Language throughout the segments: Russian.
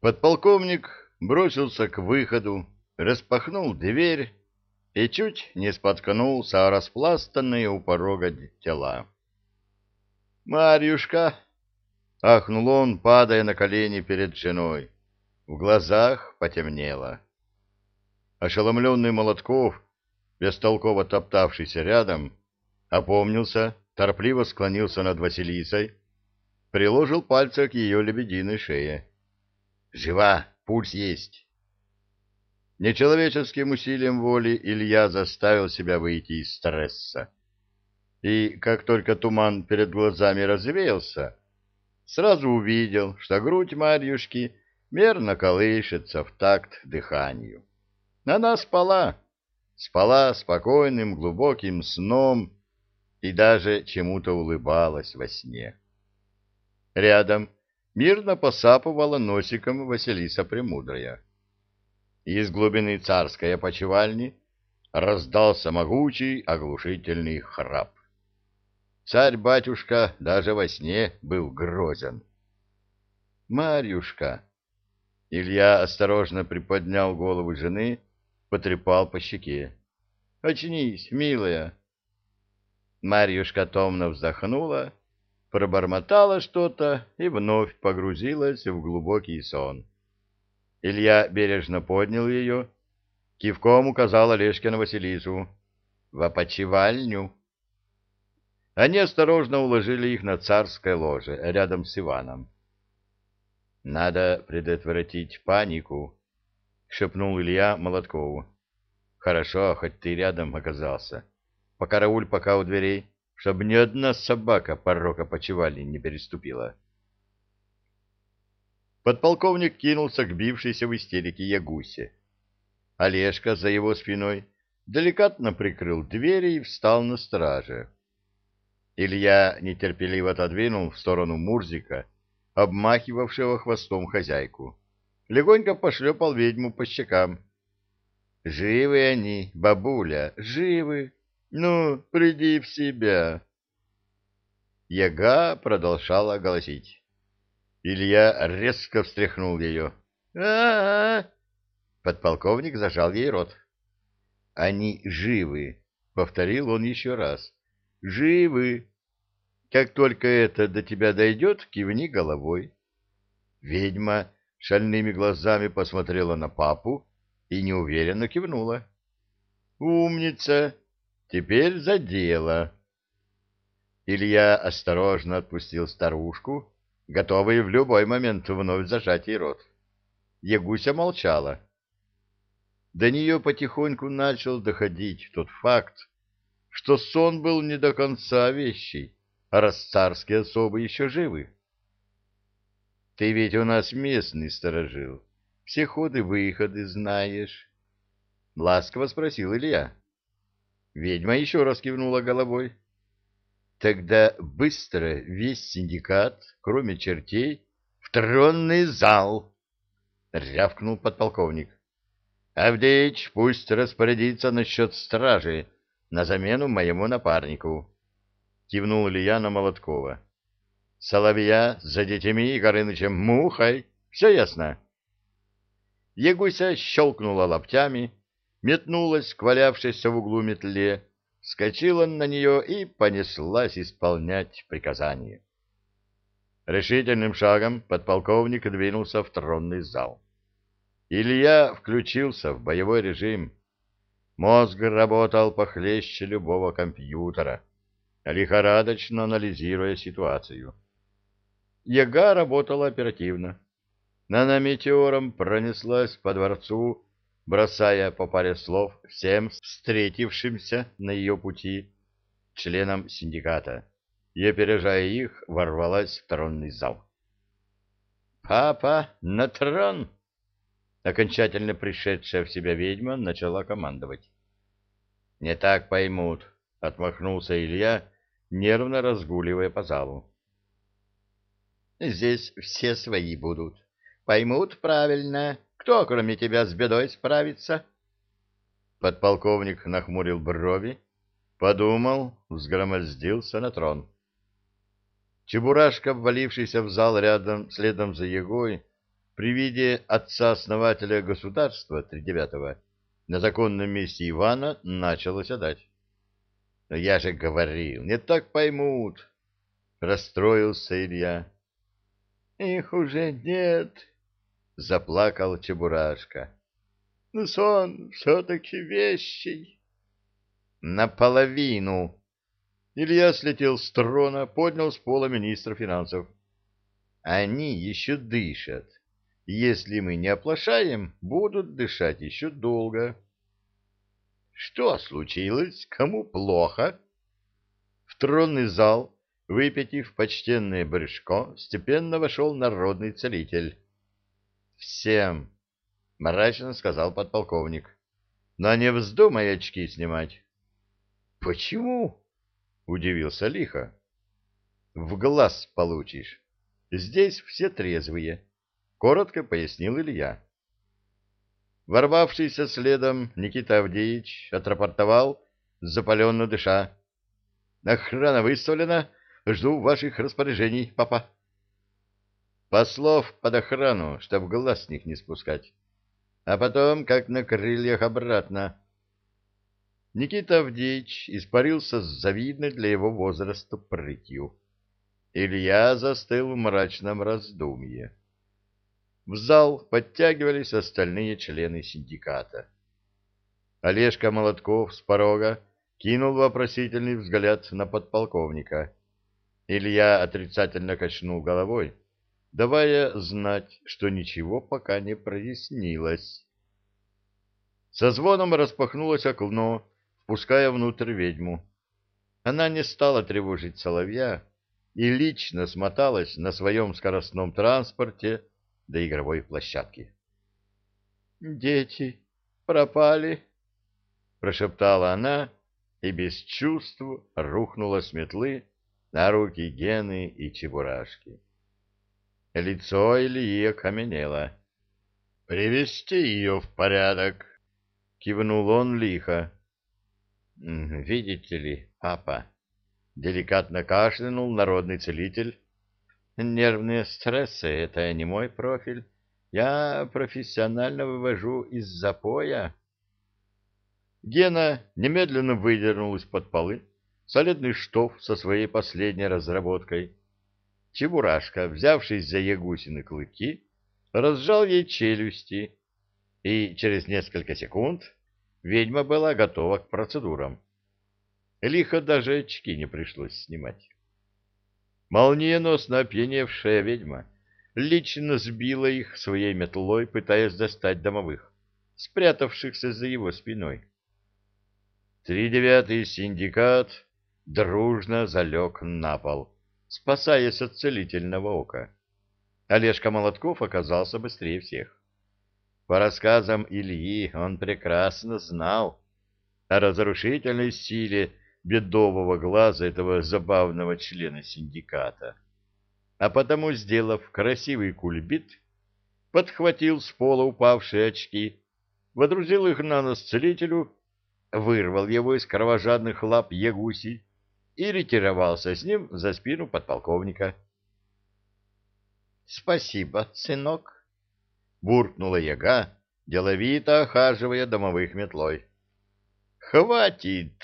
Подполковник бросился к выходу, распахнул дверь и чуть не споткнулся о распластанные у порога тела. «Марьюшка!» — ахнул он, падая на колени перед женой. В глазах потемнело. Ошеломленный Молотков, бестолково топтавшийся рядом, опомнился, торопливо склонился над Василисой, приложил пальцы к ее лебединой шее. «Жива! Пульс есть!» Нечеловеческим усилием воли Илья заставил себя выйти из стресса. И как только туман перед глазами развеялся, сразу увидел, что грудь Марьюшки мерно колышется в такт дыханию. Она спала, спала спокойным глубоким сном и даже чему-то улыбалась во сне. Рядом мирно посапывала носиком Василиса Премудрая. Из глубины царской опочивальни раздался могучий оглушительный храп. Царь-батюшка даже во сне был грозен. «Марьюшка!» Илья осторожно приподнял голову жены, потрепал по щеке. «Очнись, милая!» Марьюшка томно вздохнула, пробормотала что-то и вновь погрузилась в глубокий сон. Илья бережно поднял ее, кивком указал Олежке на Василису. «В опочивальню!» Они осторожно уложили их на царское ложе, рядом с Иваном. «Надо предотвратить панику», — шепнул Илья Молоткову. «Хорошо, хоть ты рядом оказался. Покарауль пока у дверей, чтобы ни одна собака порога почевали не переступила». Подполковник кинулся к бившейся в истерике Ягусе. Олежка за его спиной деликатно прикрыл двери и встал на страже. Илья нетерпеливо отодвинул в сторону Мурзика, обмахивавшего хвостом хозяйку. Легонько пошлепал ведьму по щекам. «Живы они, бабуля, живы! Ну, приди в себя!» Яга продолжала голосить. Илья резко встряхнул ее. а, -а, -а Подполковник зажал ей рот. «Они живы!» — повторил он еще раз. «Живы! Как только это до тебя дойдет, кивни головой. Ведьма шальными глазами посмотрела на папу и неуверенно кивнула. «Умница! Теперь за дело!» Илья осторожно отпустил старушку, готовый в любой момент вновь зажать ей рот. Ягуся молчала. До нее потихоньку начал доходить тот факт, что сон был не до конца вещий а раз царские особы еще живы. — Ты ведь у нас местный сторожил, все ходы-выходы знаешь. — ласково спросил Илья. Ведьма еще раз кивнула головой. — Тогда быстро весь синдикат, кроме чертей, в тронный зал! — рявкнул подполковник. — Авдеич пусть распорядится насчет стражи на замену моему напарнику. — кивнул Илья на Молоткова. — Соловья за детьми и Горынычем мухой. Все ясно? Ягуся щелкнула лаптями, метнулась к валявшейся в углу метле, скочила на нее и понеслась исполнять приказание. Решительным шагом подполковник двинулся в тронный зал. Илья включился в боевой режим. Мозг работал похлеще любого компьютера лихорадочно анализируя ситуацию. Яга работала оперативно. Она метеором пронеслась по дворцу, бросая по паре слов всем встретившимся на ее пути членам синдиката, и, опережая их, ворвалась в тронный зал. «Папа, на трон!» Окончательно пришедшая в себя ведьма начала командовать. «Не так поймут», — отмахнулся Илья, нервно разгуливая по залу. «Здесь все свои будут. Поймут правильно. Кто, кроме тебя, с бедой справится?» Подполковник нахмурил брови, подумал, взгромоздился на трон. Чебурашка, ввалившийся в зал рядом, следом за Егой, при виде отца-основателя государства Тридевятого на законном месте Ивана начал оседать. — Но я же говорил, не так поймут, — расстроился Илья. — Их уже нет, — заплакал Чебурашка. — Ну, сон все-таки вещий. — Наполовину. Илья слетел с трона, поднял с пола министра финансов. — Они еще дышат. Если мы не оплошаем, будут дышать еще долго. Что случилось? Кому плохо? В тронный зал, выпятив почтенное брюшко, степенно вошел народный целитель. Всем, мрачно сказал подполковник. Но не вздумай очки снимать. Почему? Удивился лихо. В глаз получишь. Здесь все трезвые. — коротко пояснил Илья. Ворвавшийся следом Никита Авдеевич отрапортовал, запаленно дыша. — Охрана выставлена. Жду ваших распоряжений, папа. Послов под охрану, чтоб глаз с них не спускать. А потом, как на крыльях, обратно. Никита Авдеевич испарился с завидной для его возраста прытью. Илья застыл в мрачном раздумье. В зал подтягивались остальные члены синдиката. Олежка Молотков с порога кинул вопросительный взгляд на подполковника. Илья отрицательно качнул головой, давая знать, что ничего пока не прояснилось. Со звоном распахнулось окно, впуская внутрь ведьму. Она не стала тревожить соловья и лично смоталась на своем скоростном транспорте до игровой площадки. «Дети пропали», — прошептала она и без чувств рухнула с метлы на руки Гены и Чебурашки. Лицо Ильи окаменело. «Привести ее в порядок», — кивнул он лихо. «Видите ли, папа?» — деликатно кашлянул народный целитель, Нервные стрессы — это не мой профиль. Я профессионально вывожу из запоя. Гена немедленно выдернул из-под полы солидный штоф со своей последней разработкой. Чебурашка, взявшись за ягусины клыки, разжал ей челюсти, и через несколько секунд ведьма была готова к процедурам. Лихо даже очки не пришлось снимать. Молниеносно опьяневшая ведьма лично сбила их своей метлой, пытаясь достать домовых, спрятавшихся за его спиной. Тридевятый синдикат дружно залег на пол, спасаясь от целительного ока. Олежка Молотков оказался быстрее всех. По рассказам Ильи он прекрасно знал о разрушительной силе бедового глаза этого забавного члена синдиката. А потому, сделав красивый кульбит, подхватил с пола упавшие очки, водрузил их на нос целителю, вырвал его из кровожадных лап Ягуси и ретировался с ним за спину подполковника. — Спасибо, сынок, — буркнула яга, деловито охаживая домовых метлой. — Хватит!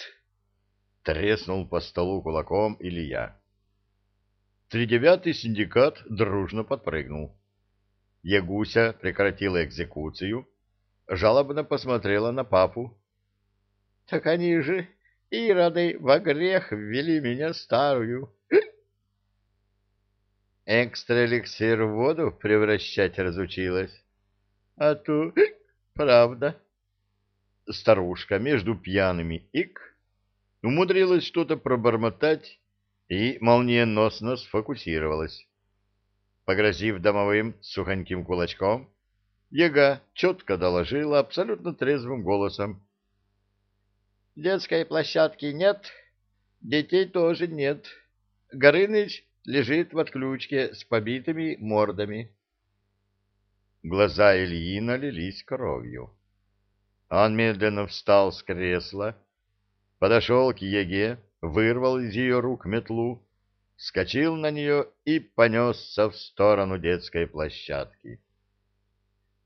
треснул по столу кулаком Илья. Тридевятый синдикат дружно подпрыгнул. Ягуся прекратила экзекуцию, жалобно посмотрела на папу. — Так они же и рады во грех ввели меня старую. Экстра-эликсир в воду превращать разучилась. А то правда. Старушка между пьяными ик умудрилась что-то пробормотать и молниеносно сфокусировалась. Погрозив домовым сухоньким кулачком, Яга четко доложила абсолютно трезвым голосом. «Детской площадки нет, детей тоже нет. Горыныч лежит в отключке с побитыми мордами». Глаза Ильи налились кровью. Он медленно встал с кресла, подошел к Еге, вырвал из ее рук метлу, скочил на нее и понесся в сторону детской площадки.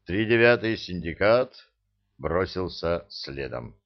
Тридевятый синдикат бросился следом.